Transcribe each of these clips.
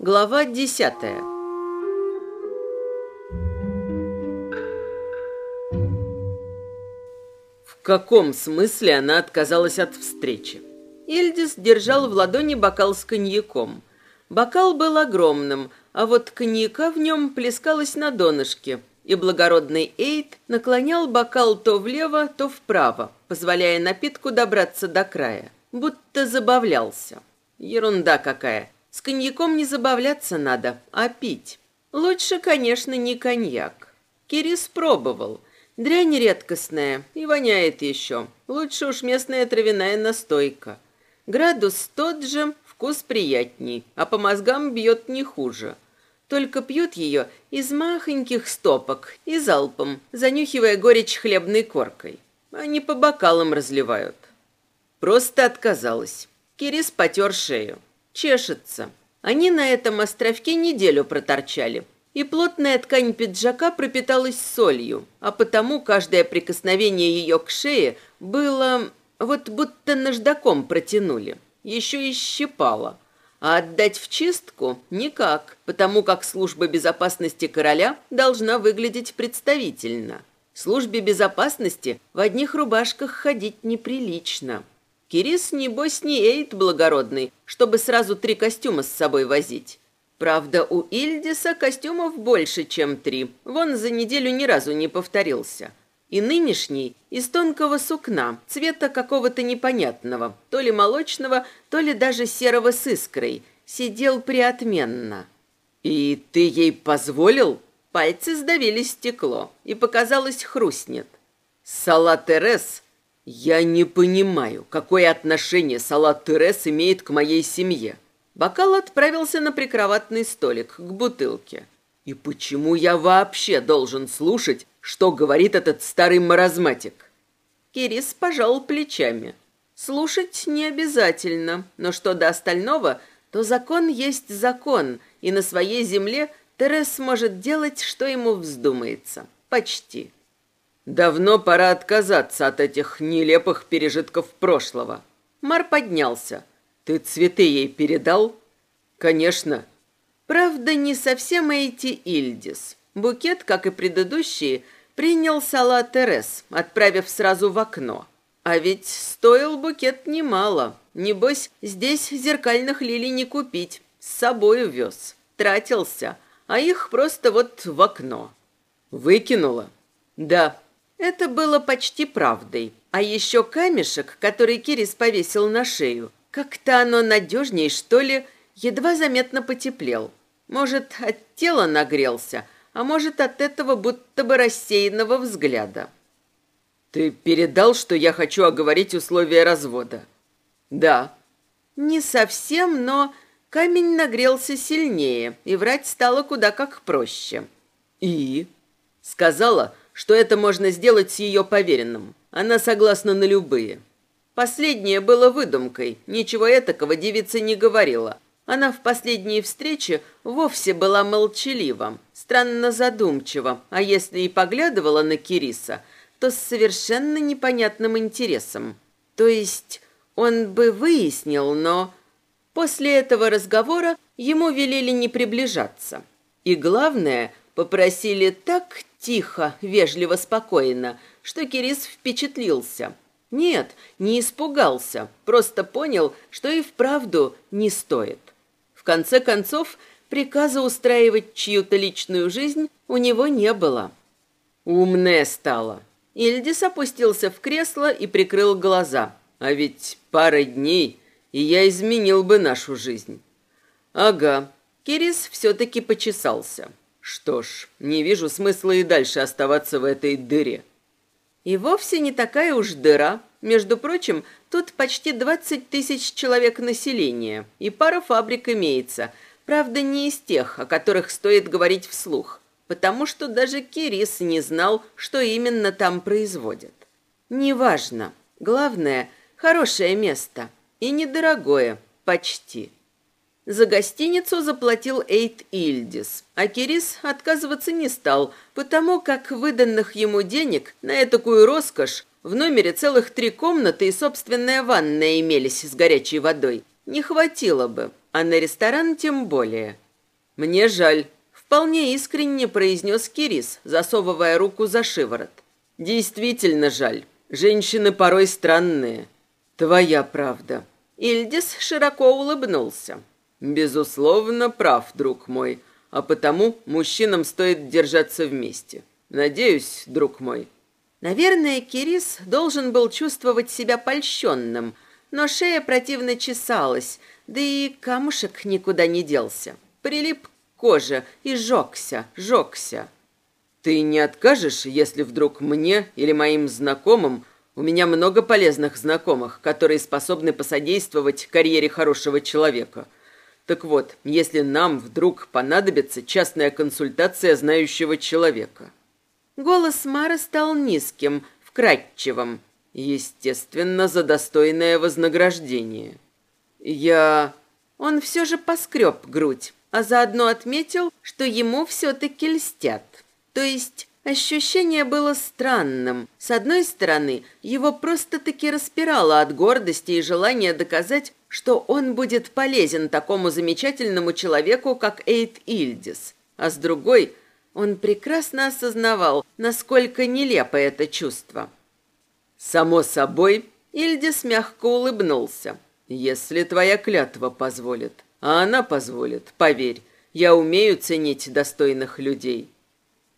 Глава десятая В каком смысле она отказалась от встречи? Ильдис держал в ладони бокал с коньяком. Бокал был огромным, а вот коньяка в нем плескалось на донышке, и благородный Эйд наклонял бокал то влево, то вправо, позволяя напитку добраться до края, будто забавлялся. Ерунда какая. С коньяком не забавляться надо, а пить. Лучше, конечно, не коньяк. Кирис пробовал. Дрянь редкостная и воняет еще. Лучше уж местная травяная настойка. Градус тот же, вкус приятней, а по мозгам бьет не хуже. Только пьют ее из махоньких стопок и залпом, занюхивая горечь хлебной коркой. Они по бокалам разливают. Просто отказалась. Кирис потер шею чешется. Они на этом островке неделю проторчали, и плотная ткань пиджака пропиталась солью, а потому каждое прикосновение ее к шее было вот будто наждаком протянули, еще и щипало. А отдать в чистку никак, потому как служба безопасности короля должна выглядеть представительно. Службе безопасности в одних рубашках ходить неприлично. Кирис, небось, не эйт благородный, чтобы сразу три костюма с собой возить. Правда, у Ильдиса костюмов больше, чем три. Вон за неделю ни разу не повторился. И нынешний из тонкого сукна, цвета какого-то непонятного, то ли молочного, то ли даже серого с искрой, сидел приотменно. «И ты ей позволил?» Пальцы сдавили стекло, и показалось хрустнет. Салат Терес «Я не понимаю, какое отношение салат Терес имеет к моей семье». Бокал отправился на прикроватный столик, к бутылке. «И почему я вообще должен слушать, что говорит этот старый маразматик?» Кирис пожал плечами. «Слушать не обязательно, но что до остального, то закон есть закон, и на своей земле Терес может делать, что ему вздумается. Почти». Давно пора отказаться от этих нелепых пережитков прошлого. Мар поднялся. Ты цветы ей передал? Конечно. Правда, не совсем эти Ильдис. Букет, как и предыдущие, принял Сала Терес, отправив сразу в окно. А ведь стоил букет немало. Небось, здесь зеркальных лилий не купить. С собой вез. Тратился. А их просто вот в окно. Выкинула? Да, это было почти правдой. А еще камешек, который Кирис повесил на шею, как-то оно надежней, что ли, едва заметно потеплел. Может, от тела нагрелся, а может, от этого будто бы рассеянного взгляда. «Ты передал, что я хочу оговорить условия развода?» «Да». «Не совсем, но камень нагрелся сильнее, и врать стало куда как проще». «И?» «Сказала, что это можно сделать с ее поверенным. Она согласна на любые. Последнее было выдумкой, ничего этакого девица не говорила. Она в последней встрече вовсе была молчалива, странно задумчива, а если и поглядывала на Кириса, то с совершенно непонятным интересом. То есть он бы выяснил, но... После этого разговора ему велели не приближаться. И главное, попросили так Тихо, вежливо, спокойно, что Кирис впечатлился. Нет, не испугался, просто понял, что и вправду не стоит. Конце концов, приказа устраивать чью-то личную жизнь у него не было. Умная стала. Ильдис опустился в кресло и прикрыл глаза. А ведь пара дней, и я изменил бы нашу жизнь. Ага, Кирис все-таки почесался. Что ж, не вижу смысла и дальше оставаться в этой дыре. И вовсе не такая уж дыра. Между прочим, тут почти 20 тысяч человек населения, и пара фабрик имеется. Правда, не из тех, о которых стоит говорить вслух, потому что даже Кирис не знал, что именно там производят. Неважно. Главное, хорошее место. И недорогое, почти. За гостиницу заплатил Эйт Ильдис, а Кирис отказываться не стал, потому как выданных ему денег на такую роскошь в номере целых три комнаты и собственная ванная имелись с горячей водой. Не хватило бы, а на ресторан тем более. «Мне жаль», — вполне искренне произнес Кирис, засовывая руку за шиворот. «Действительно жаль. Женщины порой странные. Твоя правда». Ильдис широко улыбнулся. Безусловно, прав, друг мой, а потому мужчинам стоит держаться вместе. Надеюсь, друг мой. Наверное, Кирис должен был чувствовать себя польщенным, но шея противно чесалась, да и камушек никуда не делся. Прилип к коже и жёгся, жёгся. Ты не откажешь, если вдруг мне или моим знакомым у меня много полезных знакомых, которые способны посодействовать карьере хорошего человека. Так вот, если нам вдруг понадобится частная консультация знающего человека. Голос Мара стал низким, вкрадчивым, естественно, за достойное вознаграждение. Я... Он все же поскреб грудь, а заодно отметил, что ему все-таки льстят. То есть Ощущение было странным. С одной стороны, его просто-таки распирало от гордости и желания доказать, что он будет полезен такому замечательному человеку, как Эйт Ильдис. А с другой, он прекрасно осознавал, насколько нелепо это чувство. «Само собой», Ильдис мягко улыбнулся. «Если твоя клятва позволит, а она позволит, поверь, я умею ценить достойных людей».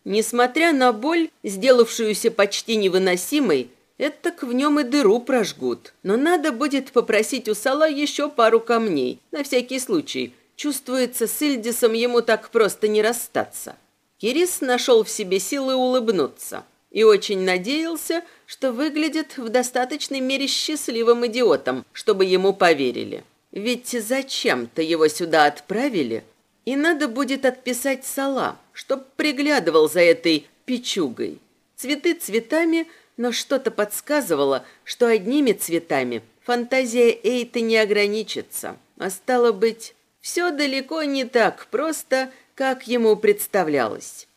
Несмотря на боль, сделавшуюся почти невыносимой, это в нем и дыру прожгут. Но надо будет попросить у Сала еще пару камней, на всякий случай. Чувствуется, с Ильдисом ему так просто не расстаться. Кирис нашел в себе силы улыбнуться и очень надеялся, что выглядит в достаточной мере счастливым идиотом, чтобы ему поверили. Ведь зачем-то его сюда отправили, и надо будет отписать Сала, чтоб приглядывал за этой печугой. Цветы цветами, но что-то подсказывало, что одними цветами фантазия Эйта не ограничится. А стало быть, все далеко не так просто, как ему представлялось.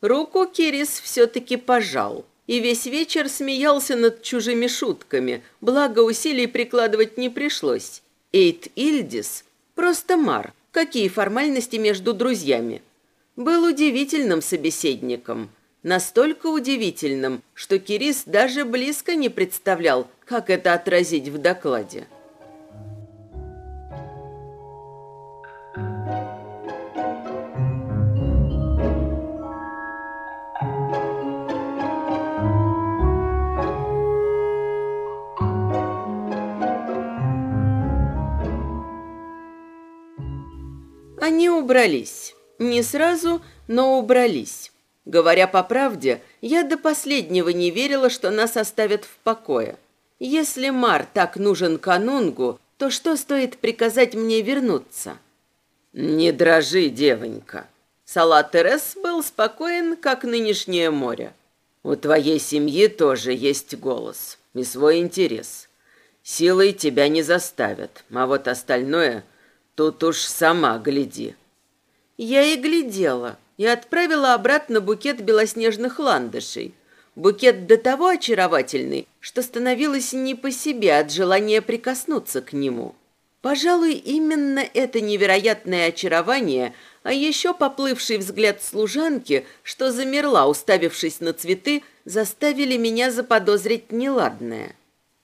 Руку Кирис все-таки пожал и весь вечер смеялся над чужими шутками, благо усилий прикладывать не пришлось. Эйт Ильдис – просто Мар, какие формальности между друзьями – был удивительным собеседником. Настолько удивительным, что Кирис даже близко не представлял, как это отразить в докладе. Они убрались. Не сразу, но убрались. Говоря по правде, я до последнего не верила, что нас оставят в покое. Если Мар так нужен канунгу, то что стоит приказать мне вернуться? Не дрожи, девонька. Салат Терес был спокоен, как нынешнее море. У твоей семьи тоже есть голос и свой интерес. Силой тебя не заставят, а вот остальное тут уж сама гляди. Я и глядела, и отправила обратно букет белоснежных ландышей. Букет до того очаровательный, что становилось не по себе от желания прикоснуться к нему. Пожалуй, именно это невероятное очарование, а еще поплывший взгляд служанки, что замерла, уставившись на цветы, заставили меня заподозрить неладное.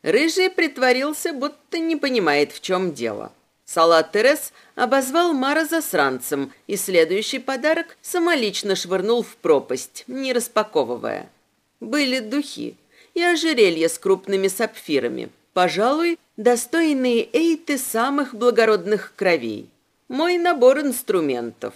Рыжий притворился, будто не понимает, в чем дело. Салат Терес обозвал Мара засранцем и следующий подарок самолично швырнул в пропасть, не распаковывая. Были духи и ожерелья с крупными сапфирами, пожалуй, достойные эйты самых благородных кровей. Мой набор инструментов.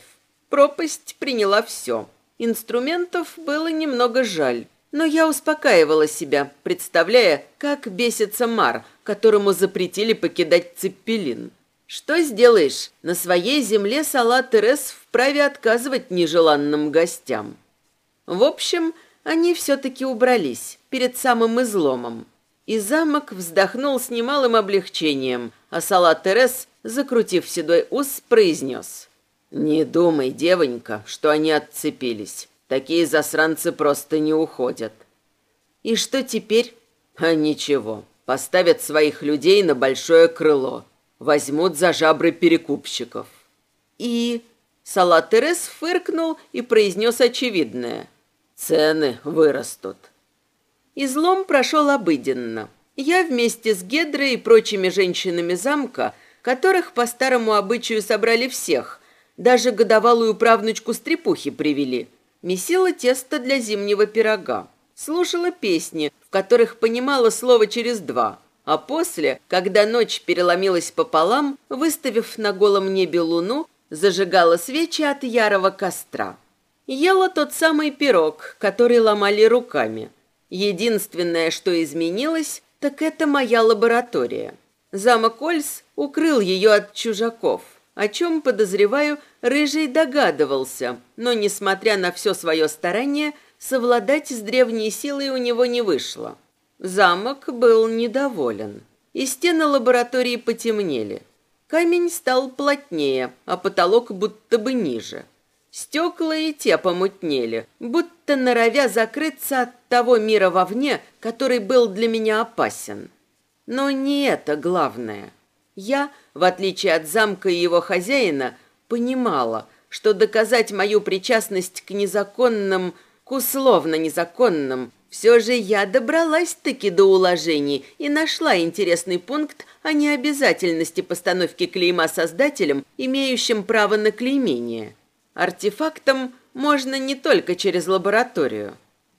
Пропасть приняла все. Инструментов было немного жаль, но я успокаивала себя, представляя, как бесится Мар, которому запретили покидать Цеппелин. Что сделаешь? На своей земле Салат Терес вправе отказывать нежеланным гостям. В общем, они все-таки убрались перед самым изломом. И замок вздохнул с немалым облегчением, а Салат Терес, закрутив седой ус, произнес. «Не думай, девонька, что они отцепились. Такие засранцы просто не уходят». «И что теперь?» «А ничего. Поставят своих людей на большое крыло. Возьмут за жабры перекупщиков». «И...» Салат Терес фыркнул и произнес очевидное. «Цены вырастут». Излом прошел обыденно. Я вместе с Гедрой и прочими женщинами замка, которых по старому обычаю собрали всех, даже годовалую правнучку стрепухи привели, месила тесто для зимнего пирога, слушала песни, в которых понимала слово через два, а после, когда ночь переломилась пополам, выставив на голом небе луну, зажигала свечи от ярого костра. Ела тот самый пирог, который ломали руками. Единственное, что изменилось, так это моя лаборатория. Замок Ольс укрыл ее от чужаков, о чем, подозреваю, Рыжий догадывался, но, несмотря на все свое старание, совладать с древней силой у него не вышло. Замок был недоволен, и стены лаборатории потемнели. Камень стал плотнее, а потолок будто бы ниже. Стекла и те помутнели, будто норовя закрыться от того мира вовне, который был для меня опасен. Но не это главное. Я, в отличие от замка и его хозяина, понимала, что доказать мою причастность к незаконным, к условно незаконным, все же я добралась-таки до уложений и нашла интересный пункт о необязательности постановки клейма создателям, имеющим право на клеймение. Артефактом можно не только через лабораторию.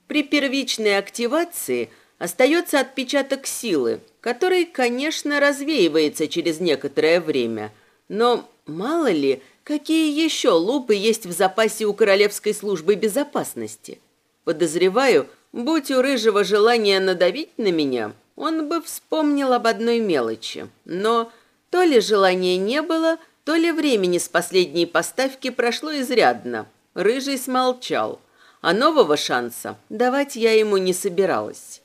При первичной активации остается отпечаток силы, который, конечно, развеивается через некоторое время. Но мало ли, какие еще лупы есть в запасе у Королевской службы безопасности. Подозреваю, Будь у Рыжего желание надавить на меня, он бы вспомнил об одной мелочи. Но то ли желания не было, то ли времени с последней поставки прошло изрядно. Рыжий смолчал, а нового шанса давать я ему не собиралась.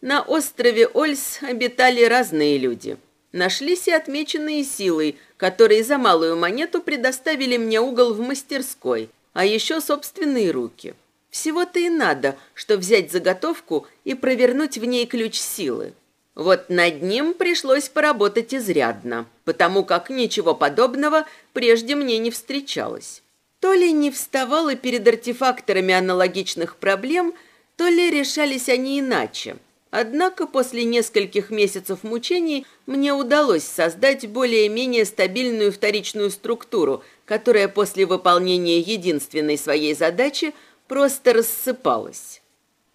На острове Ольс обитали разные люди. Нашлись и отмеченные силой, которые за малую монету предоставили мне угол в мастерской, а еще собственные руки – всего-то и надо, что взять заготовку и провернуть в ней ключ силы. Вот над ним пришлось поработать изрядно, потому как ничего подобного прежде мне не встречалось. То ли не вставало перед артефакторами аналогичных проблем, то ли решались они иначе. Однако после нескольких месяцев мучений мне удалось создать более-менее стабильную вторичную структуру, которая после выполнения единственной своей задачи – просто рассыпалась.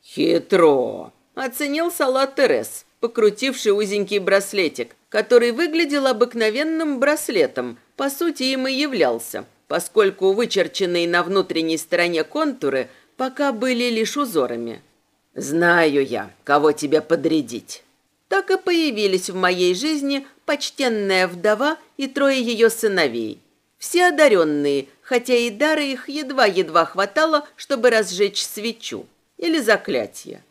«Хитро!» – оценил салат Терес, покрутивший узенький браслетик, который выглядел обыкновенным браслетом, по сути им и являлся, поскольку вычерченные на внутренней стороне контуры пока были лишь узорами. «Знаю я, кого тебе подрядить». Так и появились в моей жизни почтенная вдова и трое ее сыновей. Все одаренные, хотя и дара их едва-едва хватало, чтобы разжечь свечу или заклятие.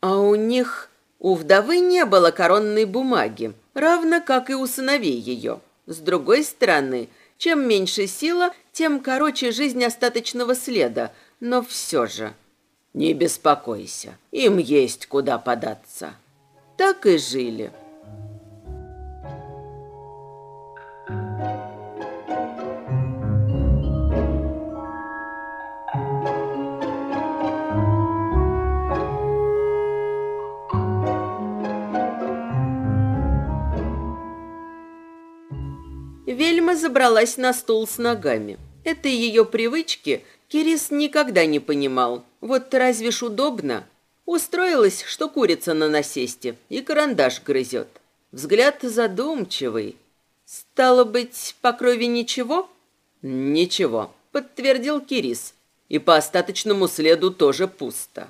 А у них, у вдовы не было коронной бумаги, равно как и у сыновей ее. С другой стороны, чем меньше сила, тем короче жизнь остаточного следа, но все же... Не беспокойся, им есть куда податься. Так и жили. Вельма забралась на стул с ногами. Этой ее привычки Кирис никогда не понимал. Вот разве ж удобно? Устроилась, что курица на насесте, и карандаш грызет. Взгляд задумчивый. Стало быть, по крови ничего? Ничего, подтвердил Кирис. И по остаточному следу тоже пусто.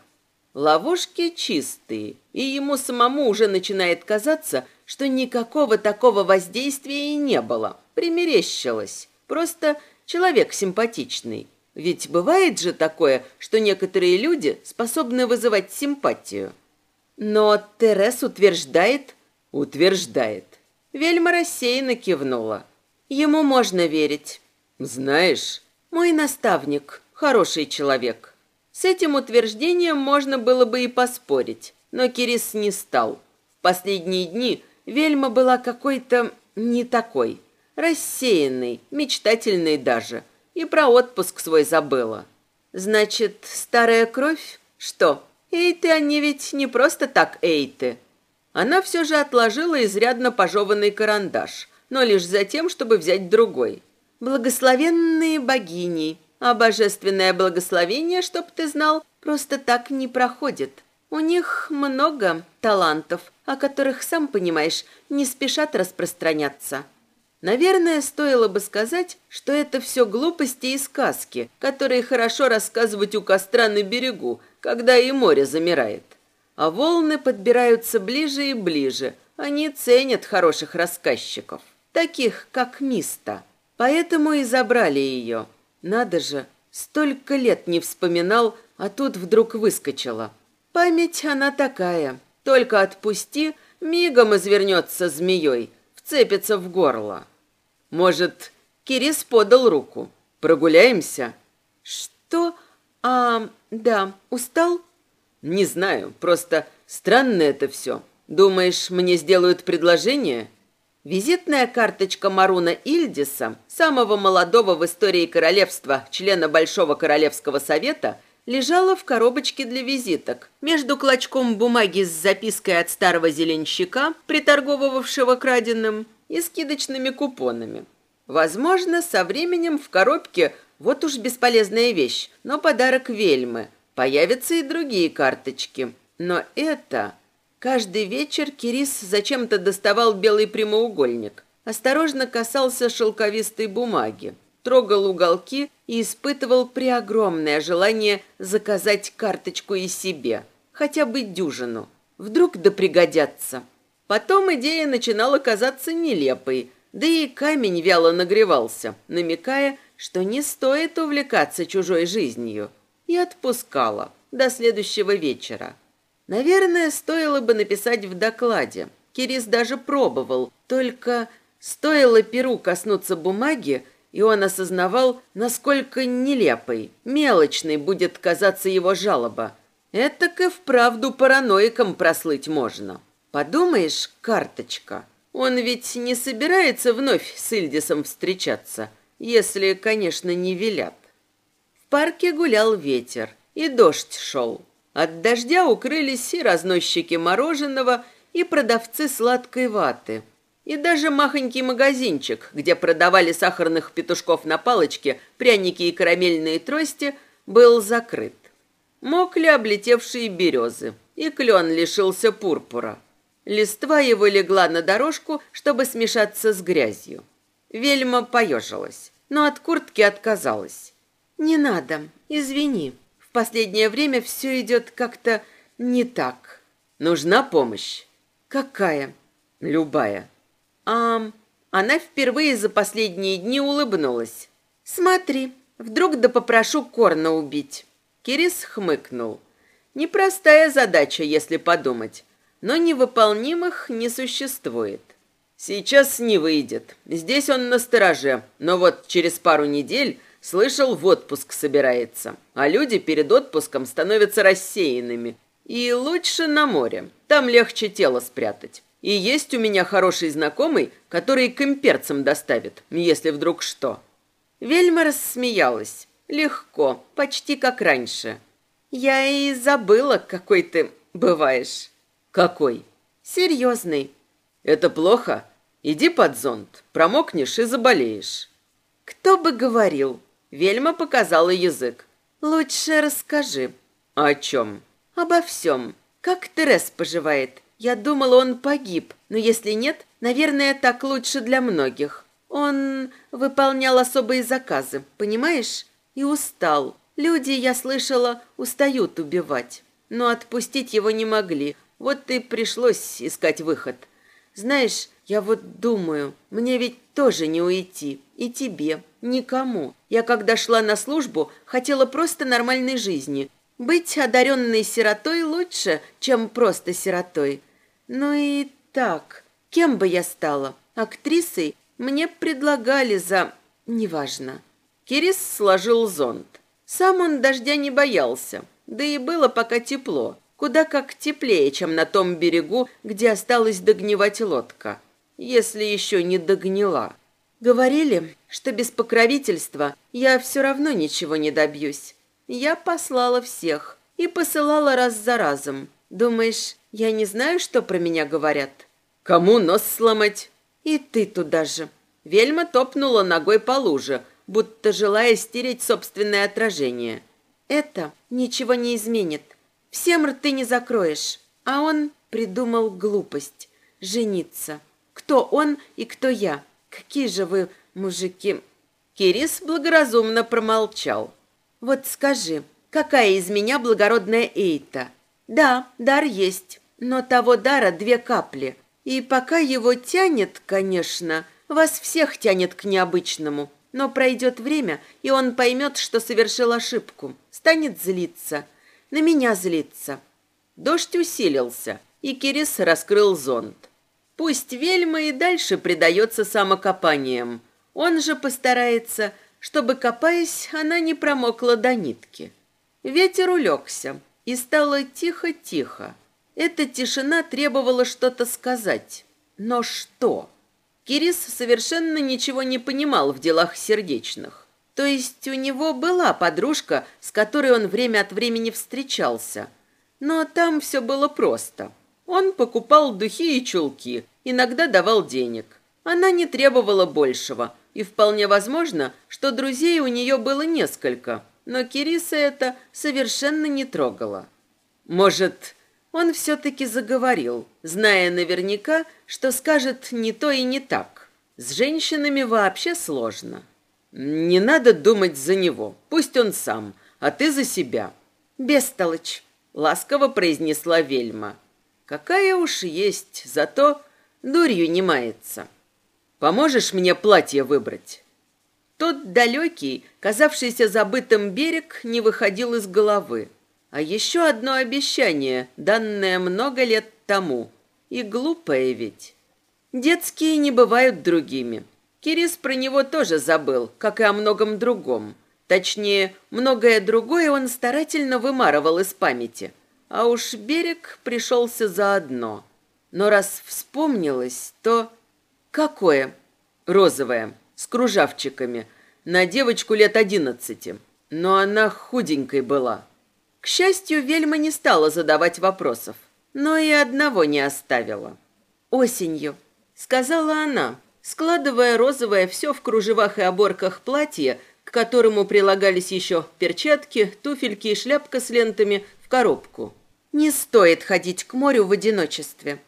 Ловушки чистые, и ему самому уже начинает казаться, что никакого такого воздействия и не было. Примерещилось. Просто человек симпатичный. Ведь бывает же такое, что некоторые люди способны вызывать симпатию. Но Терес утверждает... Утверждает. Вельма рассеянно кивнула. Ему можно верить. Знаешь, мой наставник, хороший человек. С этим утверждением можно было бы и поспорить, но Кирис не стал. В последние дни Вельма была какой-то не такой. Рассеянный, мечтательный даже. И про отпуск свой забыла. Значит, старая кровь? Что? Эйты они ведь не просто так эйты. Она все же отложила изрядно пожеванный карандаш, но лишь за тем, чтобы взять другой. Благословенные богини, а божественное благословение, чтоб ты знал, просто так не проходит. У них много талантов, о которых, сам понимаешь, не спешат распространяться. Наверное, стоило бы сказать, что это все глупости и сказки, которые хорошо рассказывать у костра на берегу, когда и море замирает. А волны подбираются ближе и ближе. Они ценят хороших рассказчиков, таких как Миста. Поэтому и забрали ее. Надо же, столько лет не вспоминал, а тут вдруг выскочила. Память она такая. Только отпусти, мигом извернется змеей, вцепится в горло. Может, Кирис подал руку. Прогуляемся? Что? А, да, устал? Не знаю, просто странно это все. Думаешь, мне сделают предложение? Визитная карточка Маруна Ильдиса, самого молодого в истории королевства, члена Большого Королевского Совета, лежала в коробочке для визиток, между клочком бумаги с запиской от старого зеленщика, приторговывавшего краденым, и скидочными купонами. Возможно, со временем в коробке вот уж бесполезная вещь, но подарок Вельмы – Появятся и другие карточки. Но это... Каждый вечер Кирис зачем-то доставал белый прямоугольник, осторожно касался шелковистой бумаги, трогал уголки и испытывал преогромное желание заказать карточку и себе, хотя бы дюжину. Вдруг да пригодятся. Потом идея начинала казаться нелепой, да и камень вяло нагревался, намекая, что не стоит увлекаться чужой жизнью – и отпускала до следующего вечера. Наверное, стоило бы написать в докладе. Кирис даже пробовал, только стоило Перу коснуться бумаги, и он осознавал, насколько нелепой, мелочной будет казаться его жалоба. Это и вправду параноиком прослыть можно. Подумаешь, карточка. Он ведь не собирается вновь с Ильдисом встречаться, если, конечно, не велят парке гулял ветер, и дождь шел. От дождя укрылись и разносчики мороженого, и продавцы сладкой ваты. И даже махонький магазинчик, где продавали сахарных петушков на палочке, пряники и карамельные трости, был закрыт. Мокли облетевшие березы, и клен лишился пурпура. Листва его легла на дорожку, чтобы смешаться с грязью. Вельма поежилась, но от куртки отказалась. «Не надо, извини. В последнее время все идет как-то не так. Нужна помощь?» «Какая?» «Любая». «Ам...» Она впервые за последние дни улыбнулась. «Смотри, вдруг да попрошу Корна убить». Кирис хмыкнул. «Непростая задача, если подумать, но невыполнимых не существует». «Сейчас не выйдет. Здесь он на стороже, но вот через пару недель Слышал, в отпуск собирается. А люди перед отпуском становятся рассеянными. И лучше на море. Там легче тело спрятать. И есть у меня хороший знакомый, который к имперцам доставит, если вдруг что». Вельма рассмеялась. Легко, почти как раньше. «Я и забыла, какой ты бываешь». «Какой?» «Серьезный». «Это плохо? Иди под зонт, промокнешь и заболеешь». «Кто бы говорил?» Вельма показала язык. «Лучше расскажи». «О чем?» «Обо всем. Как Терес поживает? Я думала, он погиб, но если нет, наверное, так лучше для многих. Он выполнял особые заказы, понимаешь? И устал. Люди, я слышала, устают убивать. Но отпустить его не могли. Вот и пришлось искать выход. Знаешь, я вот думаю, мне ведь тоже не уйти. И тебе. Никому. Я, когда шла на службу, хотела просто нормальной жизни. Быть одаренной сиротой лучше, чем просто сиротой. Ну и так, кем бы я стала? Актрисой мне предлагали за... Неважно. Кирис сложил зонт. Сам он дождя не боялся. Да и было пока тепло. Куда как теплее, чем на том берегу, где осталась догнивать лодка. Если еще не догнила. Говорили, что без покровительства я все равно ничего не добьюсь. Я послала всех и посылала раз за разом. Думаешь, я не знаю, что про меня говорят? Кому нос сломать? И ты туда же. Вельма топнула ногой по луже, будто желая стереть собственное отражение. Это ничего не изменит. Всем рты не закроешь. А он придумал глупость. Жениться. Кто он и кто я? Какие же вы, мужики!» Кирис благоразумно промолчал. «Вот скажи, какая из меня благородная Эйта? Да, дар есть, но того дара две капли. И пока его тянет, конечно, вас всех тянет к необычному. Но пройдет время, и он поймет, что совершил ошибку. Станет злиться. На меня злиться». Дождь усилился, и Кирис раскрыл зонт. Пусть Вельма и дальше предается самокопаниям. Он же постарается, чтобы, копаясь, она не промокла до нитки. Ветер улегся, и стало тихо-тихо. Эта тишина требовала что-то сказать. Но что? Кирис совершенно ничего не понимал в делах сердечных. То есть у него была подружка, с которой он время от времени встречался. Но там все было просто. Он покупал духи и чулки, иногда давал денег. Она не требовала большего, и вполне возможно, что друзей у нее было несколько, но Кириса это совершенно не трогало. Может, он все-таки заговорил, зная наверняка, что скажет не то и не так. С женщинами вообще сложно. Не надо думать за него, пусть он сам, а ты за себя. Бестолочь, ласково произнесла Вельма. Какая уж есть, зато дурью не мается. Поможешь мне платье выбрать?» Тот далекий, казавшийся забытым берег, не выходил из головы. А еще одно обещание, данное много лет тому. И глупое ведь. Детские не бывают другими. Кирис про него тоже забыл, как и о многом другом. Точнее, многое другое он старательно вымарывал из памяти. А уж берег пришелся заодно. Но раз вспомнилось, то... Какое? Розовое, с кружавчиками. На девочку лет одиннадцати. Но она худенькой была. К счастью, Вельма не стала задавать вопросов. Но и одного не оставила. «Осенью», — сказала она, складывая розовое все в кружевах и оборках платье, к которому прилагались еще перчатки, туфельки и шляпка с лентами в коробку. «Не стоит ходить к морю в одиночестве».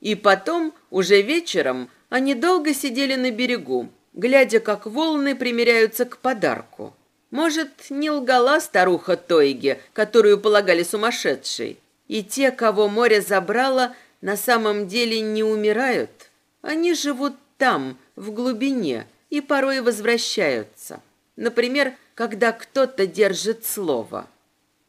И потом, уже вечером, они долго сидели на берегу, глядя, как волны примеряются к подарку. Может, не лгала старуха Тойге, которую полагали сумасшедшей. И те, кого море забрало, на самом деле не умирают. Они живут там, в глубине, и порой возвращаются. Например, когда кто-то держит слово.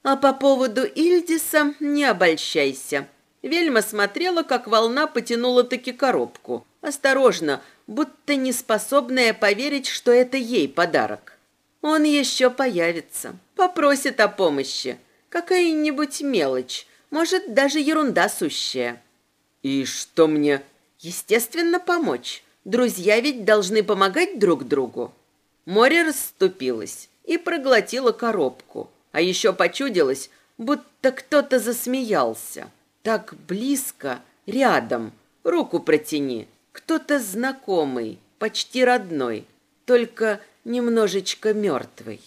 А по поводу Ильдиса не обольщайся. Вельма смотрела, как волна потянула таки коробку. Осторожно, будто не способная поверить, что это ей подарок. Он еще появится, попросит о помощи. Какая-нибудь мелочь, может, даже ерунда сущая. И что мне? Естественно, помочь. Друзья ведь должны помогать друг другу. Море расступилось и проглотило коробку. А еще почудилось, будто кто-то засмеялся. Так близко, рядом. Руку протяни. Кто-то знакомый, почти родной, только немножечко мертвый.